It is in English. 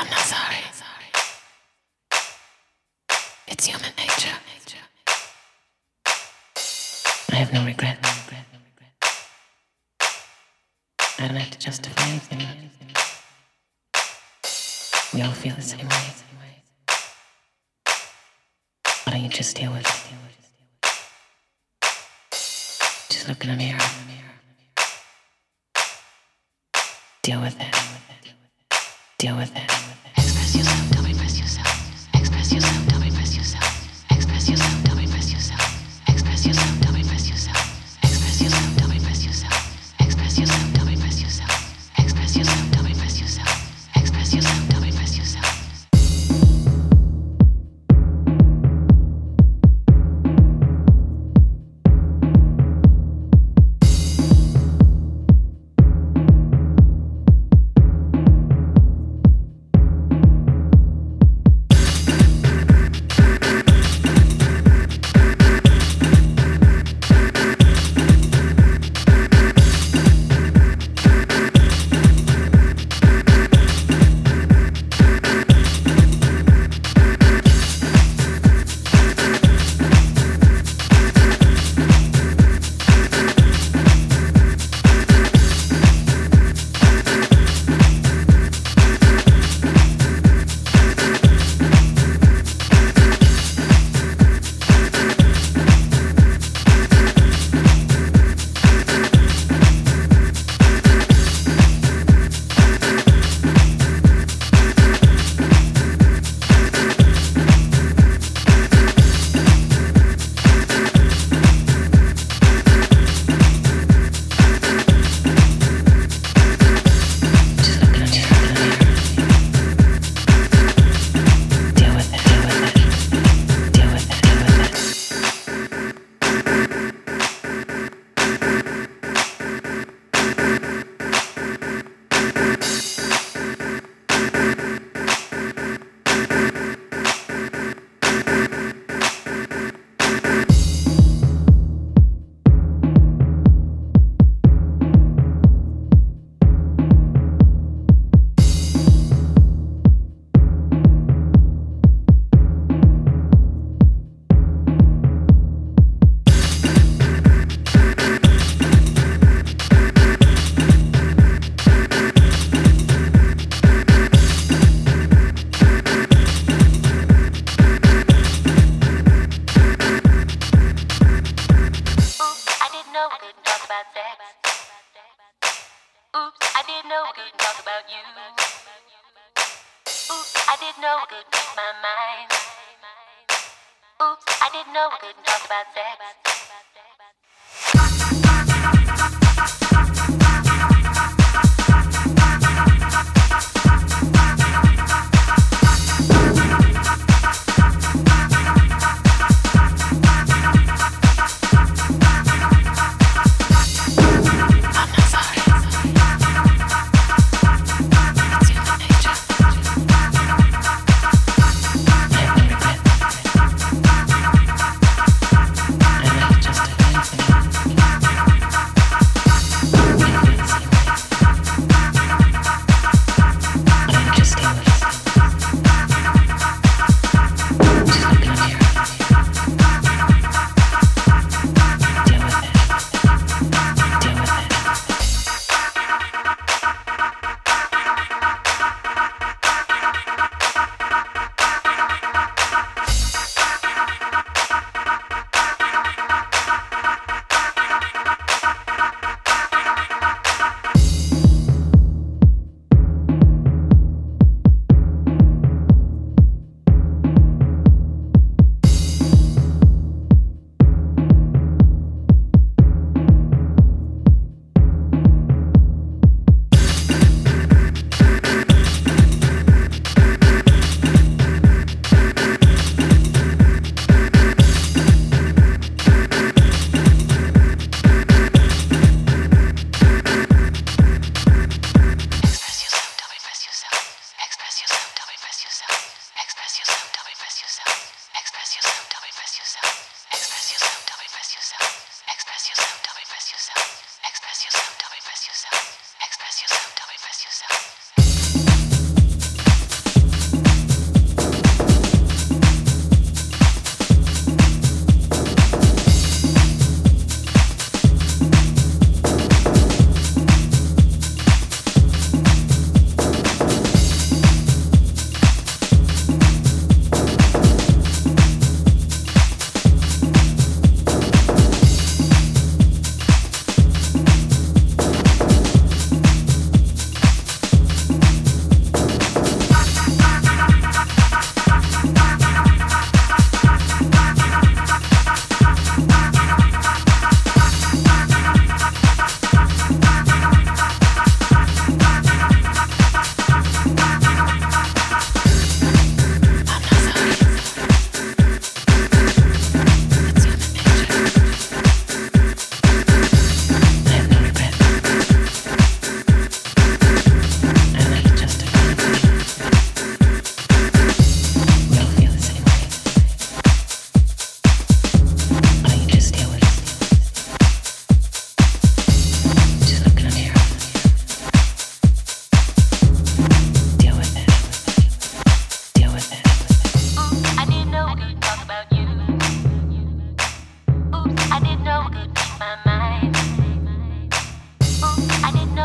I'm not sorry. It's human nature. I have no regret. I don't have to justify anything. We all feel the same way. Why don't you just deal with it? Just look in the mirror. Deal with it. Deal with it. Express yourself. Express yourself, repress yourself. Know we couldn't talk about you. Oops, I didn't know we couldn't speak my mind. Oops, I didn't know we couldn't talk about sex. Gracias.